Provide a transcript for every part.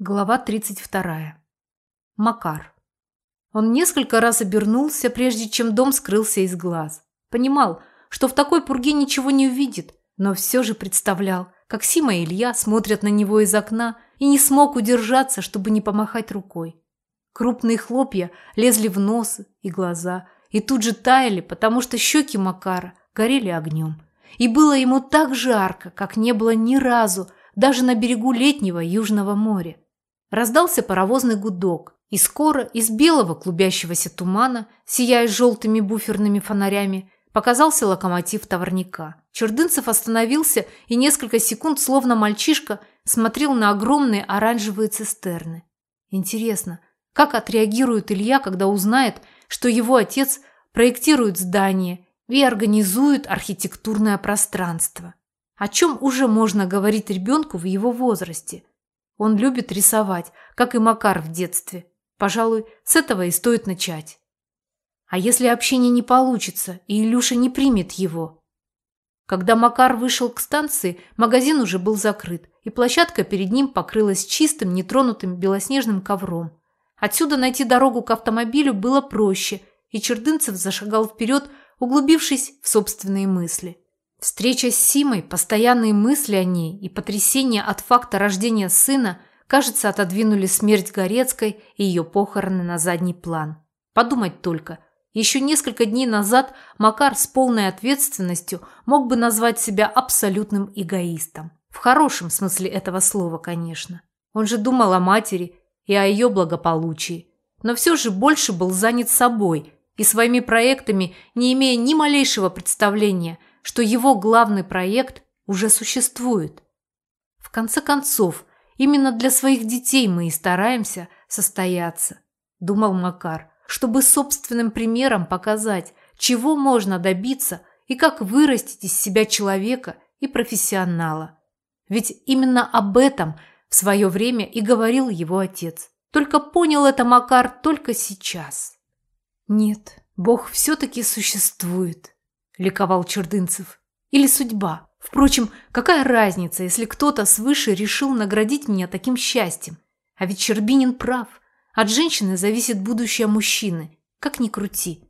Глава 32. Макар. Он несколько раз обернулся, прежде чем дом скрылся из глаз. Понимал, что в такой пурге ничего не увидит, но все же представлял, как Сима и Илья смотрят на него из окна и не смог удержаться, чтобы не помахать рукой. Крупные хлопья лезли в нос и глаза, и тут же таяли, потому что щеки Макара горели огнем. И было ему так жарко, как не было ни разу, даже на берегу летнего Южного моря. Раздался паровозный гудок, и скоро из белого клубящегося тумана, сияя желтыми буферными фонарями, показался локомотив товарника. Чердынцев остановился и несколько секунд, словно мальчишка, смотрел на огромные оранжевые цистерны. Интересно, как отреагирует Илья, когда узнает, что его отец проектирует здание и организует архитектурное пространство? О чем уже можно говорить ребенку в его возрасте? Он любит рисовать, как и Макар в детстве. Пожалуй, с этого и стоит начать. А если общение не получится, и Илюша не примет его? Когда Макар вышел к станции, магазин уже был закрыт, и площадка перед ним покрылась чистым, нетронутым белоснежным ковром. Отсюда найти дорогу к автомобилю было проще, и Чердынцев зашагал вперед, углубившись в собственные мысли. Встреча с Симой, постоянные мысли о ней и потрясение от факта рождения сына, кажется, отодвинули смерть Горецкой и ее похороны на задний план. Подумать только, еще несколько дней назад Макар с полной ответственностью мог бы назвать себя абсолютным эгоистом. В хорошем смысле этого слова, конечно. Он же думал о матери и о ее благополучии. Но все же больше был занят собой и своими проектами, не имея ни малейшего представления – что его главный проект уже существует. В конце концов, именно для своих детей мы и стараемся состояться, думал Макар, чтобы собственным примером показать, чего можно добиться и как вырастить из себя человека и профессионала. Ведь именно об этом в свое время и говорил его отец. Только понял это Макар только сейчас. Нет, Бог все-таки существует ликовал Чердынцев. Или судьба. Впрочем, какая разница, если кто-то свыше решил наградить меня таким счастьем? А ведь Щербинин прав. От женщины зависит будущее мужчины. Как ни крути.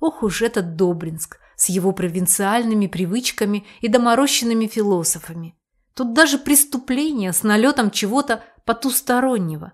Ох уж этот Добринск с его провинциальными привычками и доморощенными философами. Тут даже преступление с налетом чего-то потустороннего.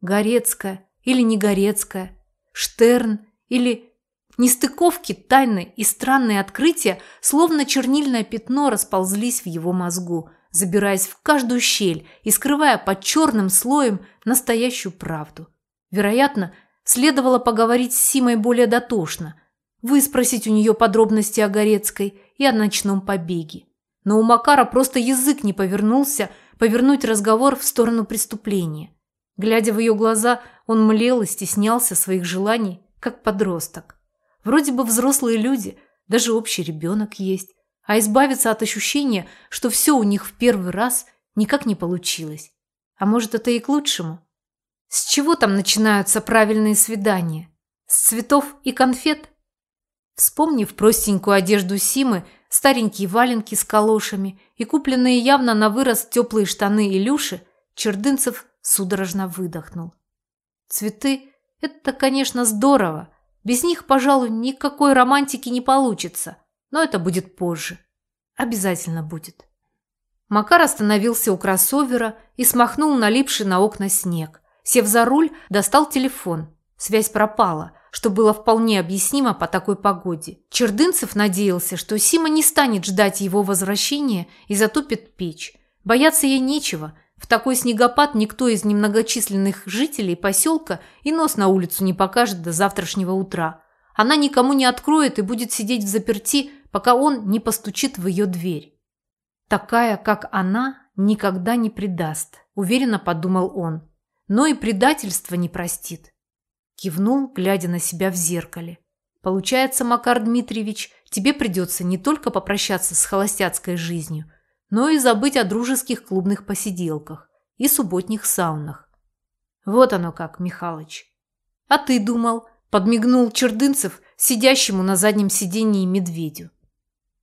Горецкая или не Горецкая, Штерн или Нестыковки, тайны и странные открытия, словно чернильное пятно, расползлись в его мозгу, забираясь в каждую щель и скрывая под черным слоем настоящую правду. Вероятно, следовало поговорить с Симой более дотошно, выспросить у нее подробности о Горецкой и о ночном побеге. Но у Макара просто язык не повернулся повернуть разговор в сторону преступления. Глядя в ее глаза, он млел и стеснялся своих желаний, как подросток. Вроде бы взрослые люди, даже общий ребенок есть. А избавиться от ощущения, что все у них в первый раз, никак не получилось. А может, это и к лучшему? С чего там начинаются правильные свидания? С цветов и конфет? Вспомнив простенькую одежду Симы, старенькие валенки с калошами и купленные явно на вырос теплые штаны Илюши, Чердынцев судорожно выдохнул. Цветы – это, конечно, здорово, без них, пожалуй, никакой романтики не получится. Но это будет позже. Обязательно будет. Макар остановился у кроссовера и смахнул налипший на окна снег. Сев за руль, достал телефон. Связь пропала, что было вполне объяснимо по такой погоде. Чердынцев надеялся, что Сима не станет ждать его возвращения и затопит печь. Бояться ей нечего – в такой снегопад никто из немногочисленных жителей поселка и нос на улицу не покажет до завтрашнего утра. Она никому не откроет и будет сидеть в заперти, пока он не постучит в ее дверь. Такая, как она, никогда не предаст, уверенно подумал он. Но и предательство не простит. Кивнул, глядя на себя в зеркале. Получается, Макар Дмитриевич, тебе придется не только попрощаться с холостяцкой жизнью, но и забыть о дружеских клубных посиделках и субботних саунах. Вот оно как, Михалыч. А ты думал, подмигнул Чердынцев сидящему на заднем сиденье медведю.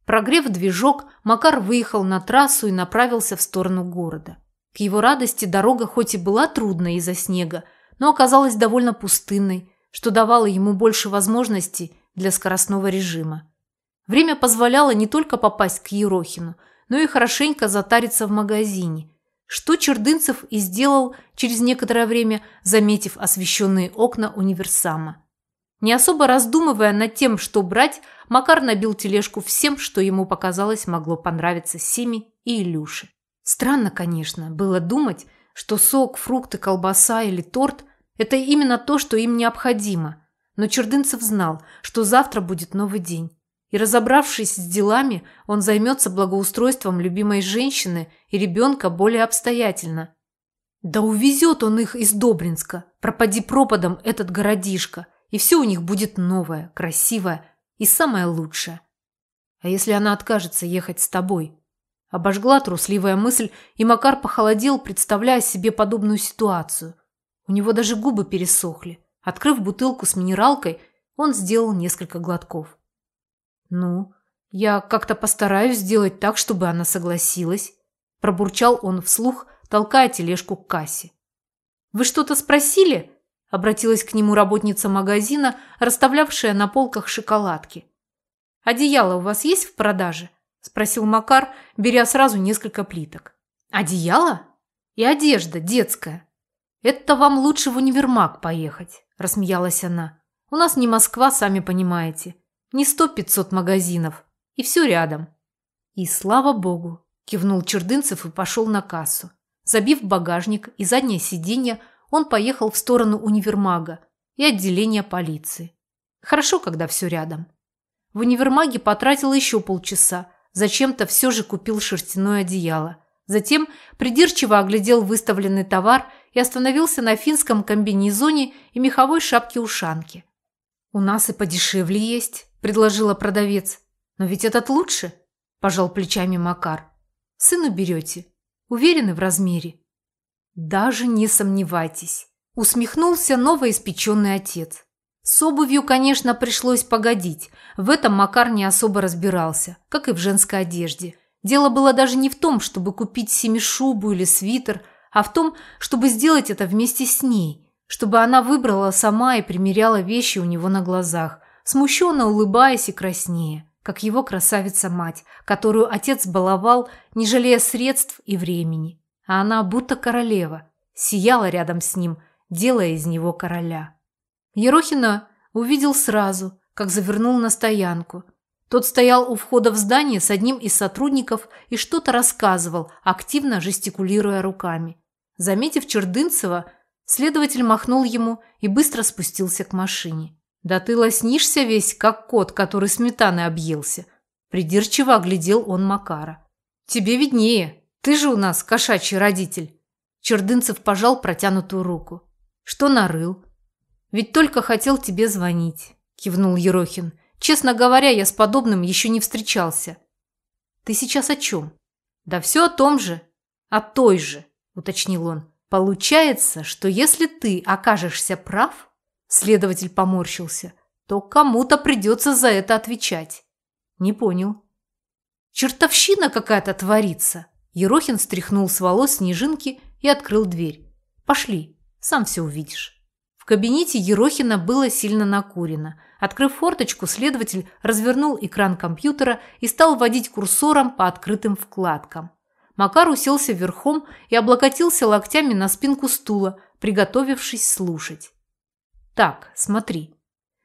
Прогрев движок, Макар выехал на трассу и направился в сторону города. К его радости дорога хоть и была трудной из-за снега, но оказалась довольно пустынной, что давало ему больше возможностей для скоростного режима. Время позволяло не только попасть к Ерохину, но и хорошенько затариться в магазине, что Чердынцев и сделал через некоторое время, заметив освещенные окна универсама. Не особо раздумывая над тем, что брать, Макар набил тележку всем, что ему показалось могло понравиться Симе и Илюше. Странно, конечно, было думать, что сок, фрукты, колбаса или торт – это именно то, что им необходимо. Но Чердынцев знал, что завтра будет новый день и, разобравшись с делами, он займется благоустройством любимой женщины и ребенка более обстоятельно. Да увезет он их из Добринска, пропади пропадом этот городишко, и все у них будет новое, красивое и самое лучшее. А если она откажется ехать с тобой? Обожгла трусливая мысль, и Макар похолодел, представляя себе подобную ситуацию. У него даже губы пересохли. Открыв бутылку с минералкой, он сделал несколько глотков. «Ну, я как-то постараюсь сделать так, чтобы она согласилась», пробурчал он вслух, толкая тележку к кассе. «Вы что-то спросили?» обратилась к нему работница магазина, расставлявшая на полках шоколадки. «Одеяло у вас есть в продаже?» – спросил Макар, беря сразу несколько плиток. «Одеяло? И одежда детская. Это вам лучше в универмаг поехать», – рассмеялась она. «У нас не Москва, сами понимаете. Не сто-пятьсот магазинов. И все рядом. И слава богу, кивнул Чердынцев и пошел на кассу. Забив багажник и заднее сиденье, он поехал в сторону универмага и отделения полиции. Хорошо, когда все рядом. В универмаге потратил еще полчаса, зачем-то все же купил шерстяное одеяло. Затем придирчиво оглядел выставленный товар и остановился на финском комбинезоне и меховой шапке-ушанке. «У нас и подешевле есть», предложила продавец. Но ведь этот лучше, пожал плечами Макар. Сыну берете. Уверены в размере? Даже не сомневайтесь, усмехнулся новоиспеченный отец. С обувью, конечно, пришлось погодить. В этом Макар не особо разбирался, как и в женской одежде. Дело было даже не в том, чтобы купить себе шубу или свитер, а в том, чтобы сделать это вместе с ней, чтобы она выбрала сама и примеряла вещи у него на глазах, смущенно улыбаясь и краснея, как его красавица-мать, которую отец баловал, не жалея средств и времени. А она будто королева, сияла рядом с ним, делая из него короля. Ерохина увидел сразу, как завернул на стоянку. Тот стоял у входа в здание с одним из сотрудников и что-то рассказывал, активно жестикулируя руками. Заметив Чердынцева, следователь махнул ему и быстро спустился к машине. «Да ты лоснишься весь, как кот, который сметаной объелся!» Придирчиво оглядел он Макара. «Тебе виднее, ты же у нас кошачий родитель!» Чердынцев пожал протянутую руку. «Что нарыл?» «Ведь только хотел тебе звонить», – кивнул Ерохин. «Честно говоря, я с подобным еще не встречался». «Ты сейчас о чем?» «Да все о том же, о той же», – уточнил он. «Получается, что если ты окажешься прав, Следователь поморщился. То кому-то придется за это отвечать. Не понял. Чертовщина какая-то творится. Ерохин стряхнул с волос снежинки и открыл дверь. Пошли, сам все увидишь. В кабинете Ерохина было сильно накурено. Открыв форточку, следователь развернул экран компьютера и стал водить курсором по открытым вкладкам. Макар уселся верхом и облокотился локтями на спинку стула, приготовившись слушать. Так, смотри.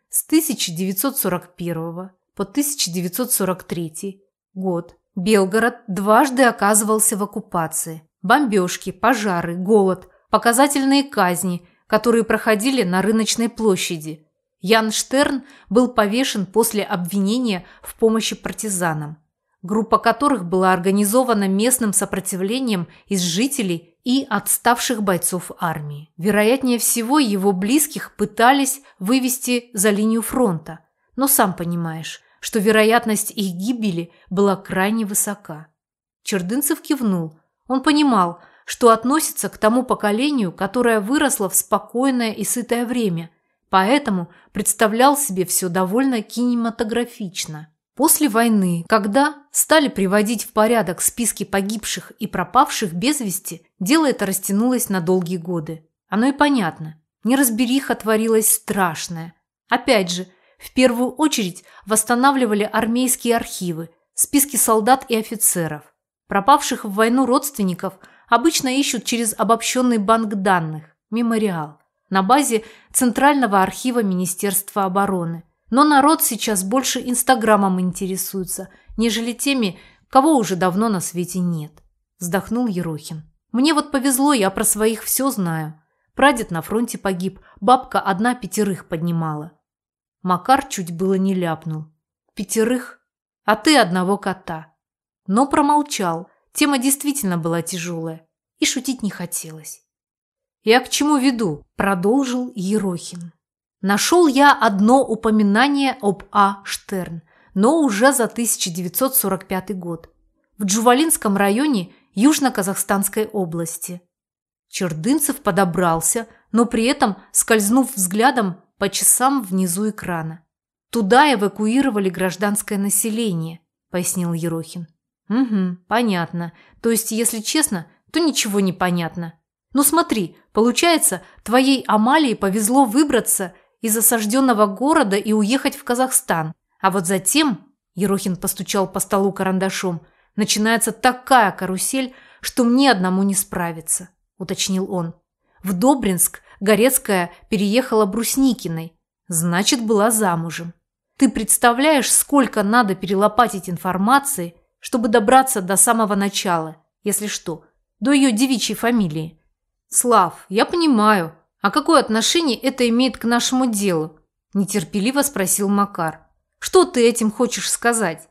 С 1941 по 1943 год Белгород дважды оказывался в оккупации. Бомбежки, пожары, голод, показательные казни, которые проходили на рыночной площади. Ян Штерн был повешен после обвинения в помощи партизанам группа которых была организована местным сопротивлением из жителей и отставших бойцов армии. Вероятнее всего, его близких пытались вывести за линию фронта, но сам понимаешь, что вероятность их гибели была крайне высока. Чердынцев кивнул. Он понимал, что относится к тому поколению, которое выросло в спокойное и сытое время, поэтому представлял себе все довольно кинематографично. После войны, когда стали приводить в порядок списки погибших и пропавших без вести, дело это растянулось на долгие годы. Оно и понятно. Неразбериха творилась страшная. Опять же, в первую очередь восстанавливали армейские архивы, списки солдат и офицеров. Пропавших в войну родственников обычно ищут через обобщенный банк данных – мемориал, на базе Центрального архива Министерства обороны. Но народ сейчас больше Инстаграмом интересуется, нежели теми, кого уже давно на свете нет. Вздохнул Ерохин. Мне вот повезло, я про своих все знаю. Прадед на фронте погиб, бабка одна пятерых поднимала. Макар чуть было не ляпнул. Пятерых? А ты одного кота. Но промолчал. Тема действительно была тяжелая. И шутить не хотелось. «Я к чему веду?» – продолжил Ерохин. Нашел я одно упоминание об А. Штерн, но уже за 1945 год. В Джувалинском районе Южно-Казахстанской области. Чердынцев подобрался, но при этом скользнув взглядом по часам внизу экрана. «Туда эвакуировали гражданское население», – пояснил Ерохин. «Угу, понятно. То есть, если честно, то ничего не понятно. Ну смотри, получается, твоей Амалии повезло выбраться из осажденного города и уехать в Казахстан. А вот затем, Ерохин постучал по столу карандашом, начинается такая карусель, что мне одному не справиться, уточнил он. В Добринск Горецкая переехала Брусникиной, значит, была замужем. Ты представляешь, сколько надо перелопатить информации, чтобы добраться до самого начала, если что, до ее девичьей фамилии? Слав, я понимаю, «А какое отношение это имеет к нашему делу?» – нетерпеливо спросил Макар. «Что ты этим хочешь сказать?»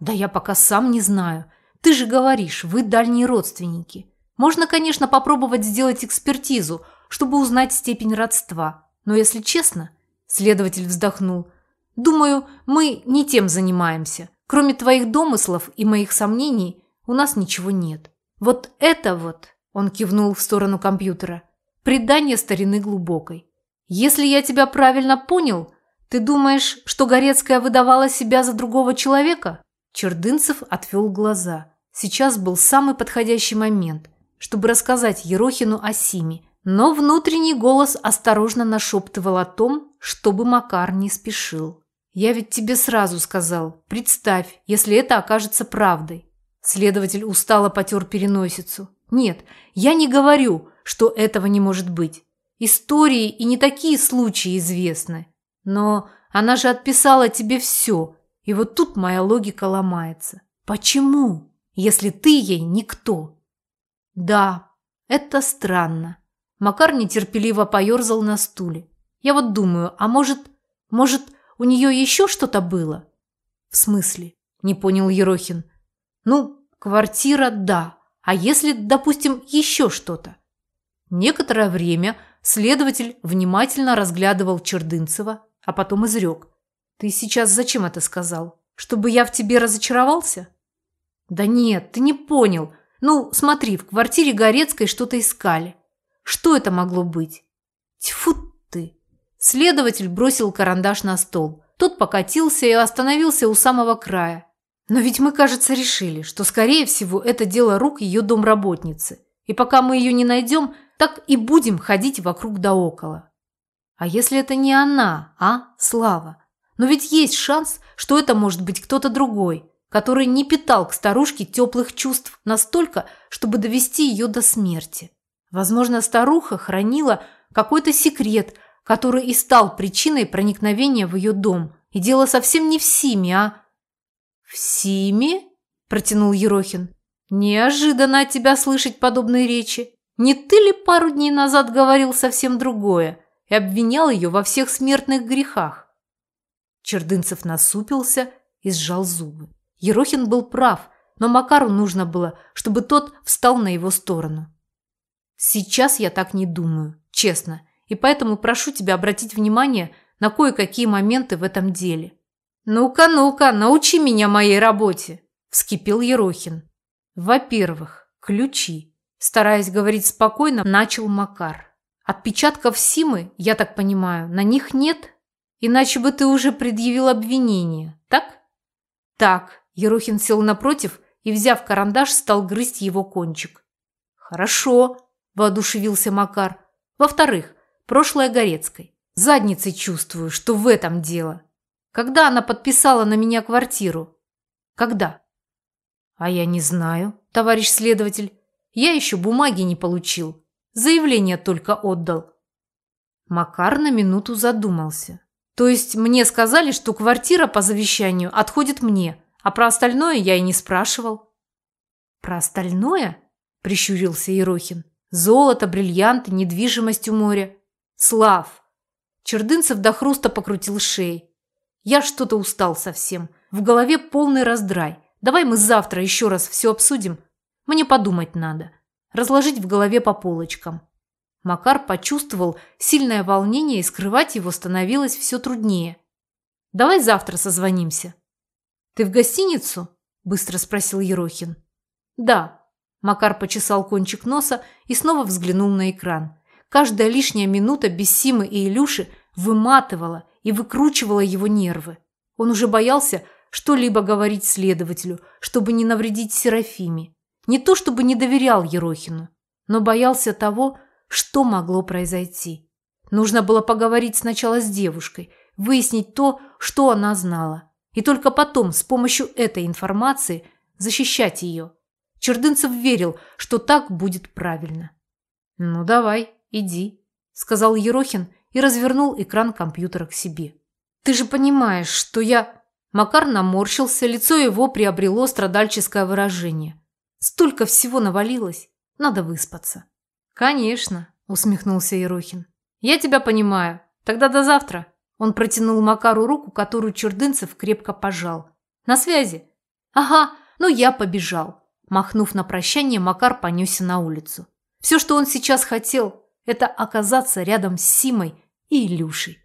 «Да я пока сам не знаю. Ты же говоришь, вы дальние родственники. Можно, конечно, попробовать сделать экспертизу, чтобы узнать степень родства. Но если честно...» – следователь вздохнул. «Думаю, мы не тем занимаемся. Кроме твоих домыслов и моих сомнений, у нас ничего нет. Вот это вот...» – он кивнул в сторону компьютера – Предание старины глубокой. Если я тебя правильно понял, ты думаешь, что Горецкая выдавала себя за другого человека? Чердынцев отвел глаза. Сейчас был самый подходящий момент, чтобы рассказать Ерохину о Симе, но внутренний голос осторожно нашептывал о том, чтобы Макар не спешил. «Я ведь тебе сразу сказал. Представь, если это окажется правдой». Следователь устало потер переносицу. «Нет, я не говорю, что этого не может быть. Истории и не такие случаи известны. Но она же отписала тебе все, и вот тут моя логика ломается. Почему, если ты ей никто? Да, это странно. Макар нетерпеливо поерзал на стуле. Я вот думаю, а может, может, у нее еще что-то было? В смысле? Не понял Ерохин. Ну, квартира, да. А если, допустим, еще что-то? Некоторое время следователь внимательно разглядывал Чердынцева, а потом изрек. «Ты сейчас зачем это сказал? Чтобы я в тебе разочаровался?» «Да нет, ты не понял. Ну, смотри, в квартире Горецкой что-то искали. Что это могло быть?» «Тьфу ты!» Следователь бросил карандаш на стол. Тот покатился и остановился у самого края. «Но ведь мы, кажется, решили, что, скорее всего, это дело рук ее домработницы. И пока мы ее не найдем, так и будем ходить вокруг да около. А если это не она, а Слава? Но ведь есть шанс, что это может быть кто-то другой, который не питал к старушке теплых чувств настолько, чтобы довести ее до смерти. Возможно, старуха хранила какой-то секрет, который и стал причиной проникновения в ее дом. И дело совсем не в Симе, а... «В Симе?» – протянул Ерохин. «Неожиданно от тебя слышать подобные речи. Не ты ли пару дней назад говорил совсем другое и обвинял ее во всех смертных грехах? Чердынцев насупился и сжал зубы. Ерохин был прав, но Макару нужно было, чтобы тот встал на его сторону. Сейчас я так не думаю, честно, и поэтому прошу тебя обратить внимание на кое-какие моменты в этом деле. «Ну-ка, ну-ка, научи меня моей работе!» – вскипел Ерохин. «Во-первых, ключи. Стараясь говорить спокойно, начал Макар. Отпечатков Симы, я так понимаю, на них нет? Иначе бы ты уже предъявил обвинение, так? Так, Ерохин сел напротив и, взяв карандаш, стал грызть его кончик. Хорошо, воодушевился Макар. Во-вторых, прошлое Горецкой. Задницей чувствую, что в этом дело. Когда она подписала на меня квартиру? Когда? А я не знаю, товарищ следователь. Я еще бумаги не получил. Заявление только отдал. Макар на минуту задумался. То есть мне сказали, что квартира по завещанию отходит мне, а про остальное я и не спрашивал. Про остальное? Прищурился Ерохин. Золото, бриллианты, недвижимость у моря. Слав! Чердынцев до хруста покрутил шеей. Я что-то устал совсем. В голове полный раздрай. Давай мы завтра еще раз все обсудим. Мне подумать надо. Разложить в голове по полочкам. Макар почувствовал сильное волнение, и скрывать его становилось все труднее. «Давай завтра созвонимся». «Ты в гостиницу?» – быстро спросил Ерохин. «Да». Макар почесал кончик носа и снова взглянул на экран. Каждая лишняя минута без Симы и Илюши выматывала и выкручивала его нервы. Он уже боялся что-либо говорить следователю, чтобы не навредить Серафиме. Не то чтобы не доверял Ерохину, но боялся того, что могло произойти. Нужно было поговорить сначала с девушкой, выяснить то, что она знала, и только потом с помощью этой информации защищать ее. Чердынцев верил, что так будет правильно. «Ну давай, иди», – сказал Ерохин и развернул экран компьютера к себе. «Ты же понимаешь, что я...» Макар наморщился, лицо его приобрело страдальческое выражение. «Столько всего навалилось, надо выспаться». «Конечно», – усмехнулся Ерохин. «Я тебя понимаю. Тогда до завтра». Он протянул Макару руку, которую Чурдынцев крепко пожал. «На связи?» «Ага, ну я побежал». Махнув на прощание, Макар понесся на улицу. Все, что он сейчас хотел, это оказаться рядом с Симой и Илюшей.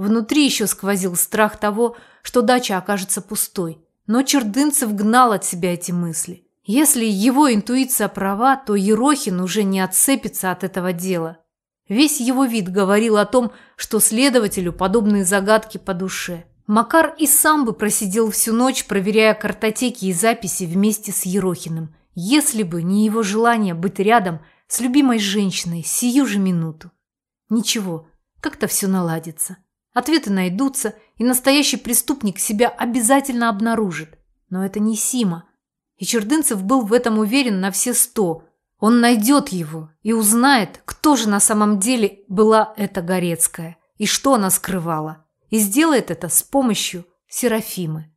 Внутри еще сквозил страх того, что дача окажется пустой. Но Чердынцев гнал от себя эти мысли. Если его интуиция права, то Ерохин уже не отцепится от этого дела. Весь его вид говорил о том, что следователю подобные загадки по душе. Макар и сам бы просидел всю ночь, проверяя картотеки и записи вместе с Ерохиным, если бы не его желание быть рядом с любимой женщиной сию же минуту. Ничего, как-то все наладится. Ответы найдутся, и настоящий преступник себя обязательно обнаружит. Но это не Сима. И Чердынцев был в этом уверен на все сто. Он найдет его и узнает, кто же на самом деле была эта Горецкая и что она скрывала. И сделает это с помощью Серафимы.